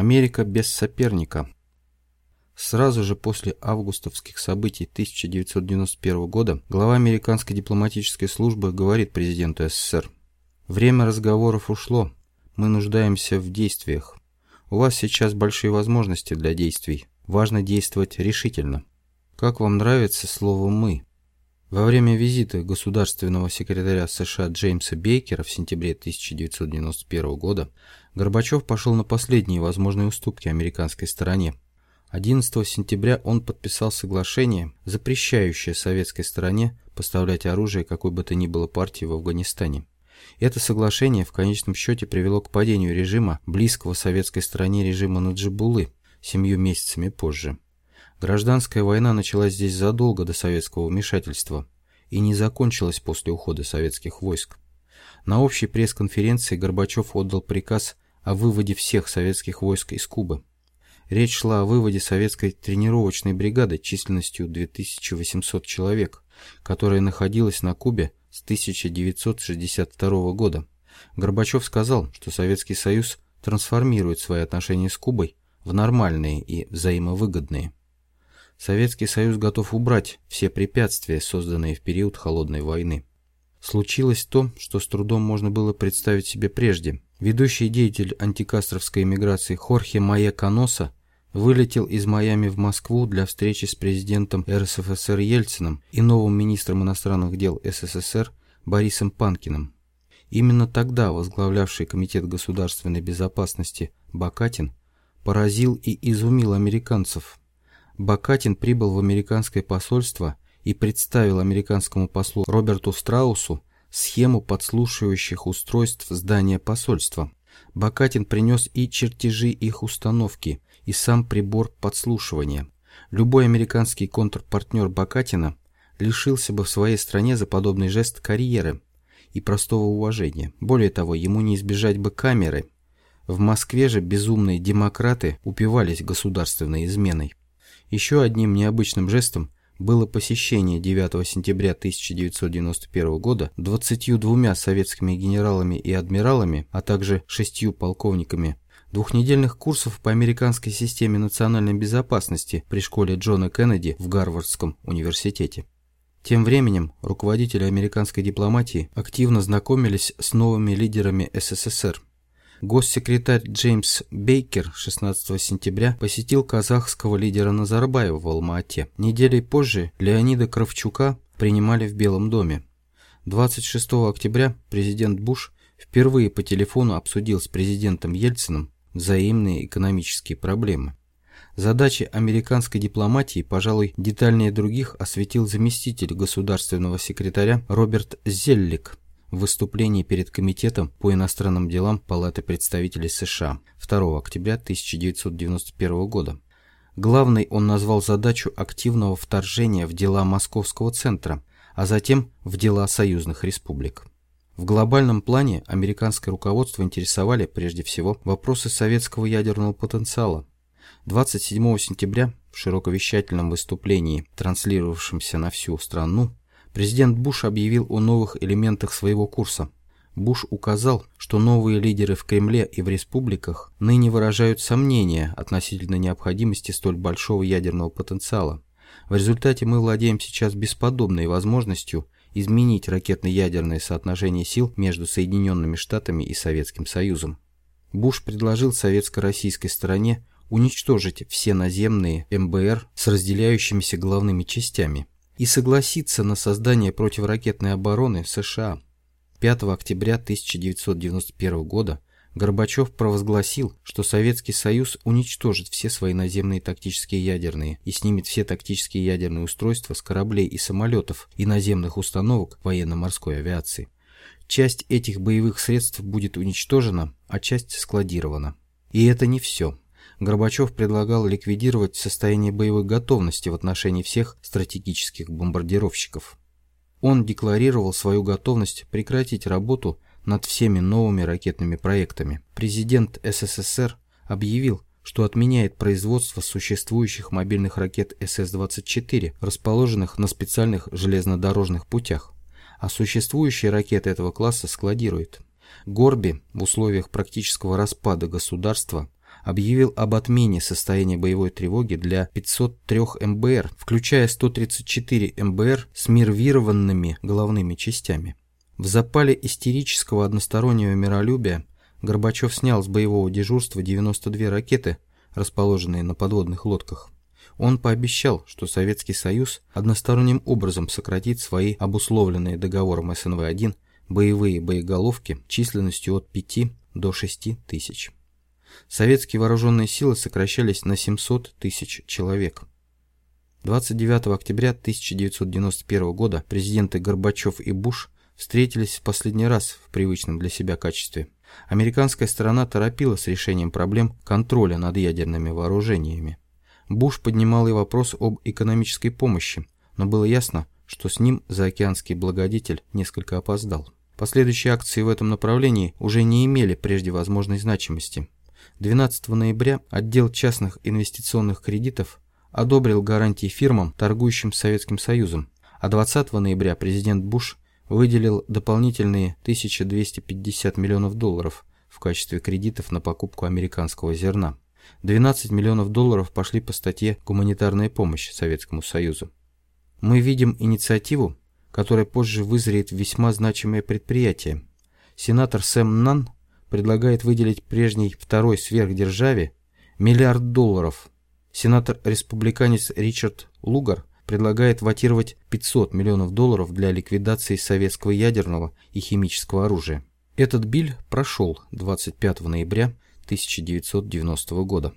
Америка без соперника. Сразу же после августовских событий 1991 года глава американской дипломатической службы говорит президенту СССР «Время разговоров ушло. Мы нуждаемся в действиях. У вас сейчас большие возможности для действий. Важно действовать решительно. Как вам нравится слово «мы»?» Во время визита государственного секретаря США Джеймса Бейкера в сентябре 1991 года Горбачев пошел на последние возможные уступки американской стороне. 11 сентября он подписал соглашение, запрещающее советской стороне поставлять оружие какой бы то ни было партии в Афганистане. Это соглашение в конечном счете привело к падению режима, близкого советской стороне режима Наджибулы, семью месяцами позже. Гражданская война началась здесь задолго до советского вмешательства и не закончилась после ухода советских войск. На общей пресс-конференции Горбачев отдал приказ о выводе всех советских войск из Кубы. Речь шла о выводе советской тренировочной бригады численностью 2800 человек, которая находилась на Кубе с 1962 года. Горбачев сказал, что Советский Союз трансформирует свои отношения с Кубой в нормальные и взаимовыгодные. Советский Союз готов убрать все препятствия, созданные в период Холодной войны. Случилось то, что с трудом можно было представить себе прежде. Ведущий деятель антикастровской эмиграции Хорхе Майя Каноса вылетел из Майами в Москву для встречи с президентом РСФСР Ельциным и новым министром иностранных дел СССР Борисом Панкиным. Именно тогда возглавлявший Комитет государственной безопасности Бакатин поразил и изумил американцев. Бакатин прибыл в американское посольство и представил американскому послу Роберту Страусу схему подслушивающих устройств здания посольства. Бакатин принес и чертежи их установки, и сам прибор подслушивания. Любой американский контрпартнер Бакатина лишился бы в своей стране за подобный жест карьеры и простого уважения. Более того, ему не избежать бы камеры. В Москве же безумные демократы упивались государственной изменой. Еще одним необычным жестом было посещение 9 сентября 1991 года 22 советскими генералами и адмиралами, а также шестью полковниками двухнедельных курсов по американской системе национальной безопасности при школе Джона Кеннеди в Гарвардском университете. Тем временем руководители американской дипломатии активно знакомились с новыми лидерами СССР. Госсекретарь Джеймс Бейкер 16 сентября посетил казахского лидера Назарбаева в Алма-Ате. Неделей позже Леонида Кравчука принимали в Белом доме. 26 октября президент Буш впервые по телефону обсудил с президентом Ельциным взаимные экономические проблемы. Задачи американской дипломатии, пожалуй, детальнее других осветил заместитель государственного секретаря Роберт Зеллик в выступлении перед Комитетом по иностранным делам Палаты представителей США 2 октября 1991 года. Главной он назвал задачу активного вторжения в дела Московского центра, а затем в дела союзных республик. В глобальном плане американское руководство интересовали прежде всего вопросы советского ядерного потенциала. 27 сентября в широковещательном выступлении, транслировавшемся на всю страну, президент Буш объявил о новых элементах своего курса. Буш указал, что новые лидеры в Кремле и в республиках ныне выражают сомнения относительно необходимости столь большого ядерного потенциала. В результате мы владеем сейчас бесподобной возможностью изменить ракетно-ядерное соотношение сил между Соединенными Штатами и Советским Союзом. Буш предложил советско-российской стороне уничтожить все наземные МБР с разделяющимися главными частями и согласиться на создание противоракетной обороны США. 5 октября 1991 года Горбачев провозгласил, что Советский Союз уничтожит все свои наземные тактические ядерные и снимет все тактические ядерные устройства с кораблей и самолетов и наземных установок военно-морской авиации. Часть этих боевых средств будет уничтожена, а часть складирована. И это не все. Горбачев предлагал ликвидировать состояние боевой готовности в отношении всех стратегических бомбардировщиков. Он декларировал свою готовность прекратить работу над всеми новыми ракетными проектами. Президент СССР объявил, что отменяет производство существующих мобильных ракет СС-24, расположенных на специальных железнодорожных путях, а существующие ракеты этого класса складирует. Горби в условиях практического распада государства объявил об отмене состояния боевой тревоги для 503 МБР, включая 134 МБР с мирвированными головными частями. В запале истерического одностороннего миролюбия Горбачев снял с боевого дежурства 92 ракеты, расположенные на подводных лодках. Он пообещал, что Советский Союз односторонним образом сократит свои обусловленные договором СНВ-1 боевые боеголовки численностью от 5 до 6 тысяч. Советские вооруженные силы сокращались на 700 тысяч человек. 29 октября 1991 года президенты Горбачев и Буш встретились в последний раз в привычном для себя качестве. Американская сторона торопила с решением проблем контроля над ядерными вооружениями. Буш поднимал и вопрос об экономической помощи, но было ясно, что с ним заокеанский благодетель несколько опоздал. Последующие акции в этом направлении уже не имели прежде возможной значимости. 12 ноября отдел частных инвестиционных кредитов одобрил гарантии фирмам, торгующим Советским Союзом, а 20 ноября президент Буш выделил дополнительные 1250 миллионов долларов в качестве кредитов на покупку американского зерна. 12 миллионов долларов пошли по статье «Гуманитарная помощь Советскому Союзу». Мы видим инициативу, которая позже вызреет весьма значимое предприятие. Сенатор Сэм Нан предлагает выделить прежней второй сверхдержаве миллиард долларов. Сенатор-республиканец Ричард Лугар предлагает ватировать 500 миллионов долларов для ликвидации советского ядерного и химического оружия. Этот биль прошел 25 ноября 1990 года.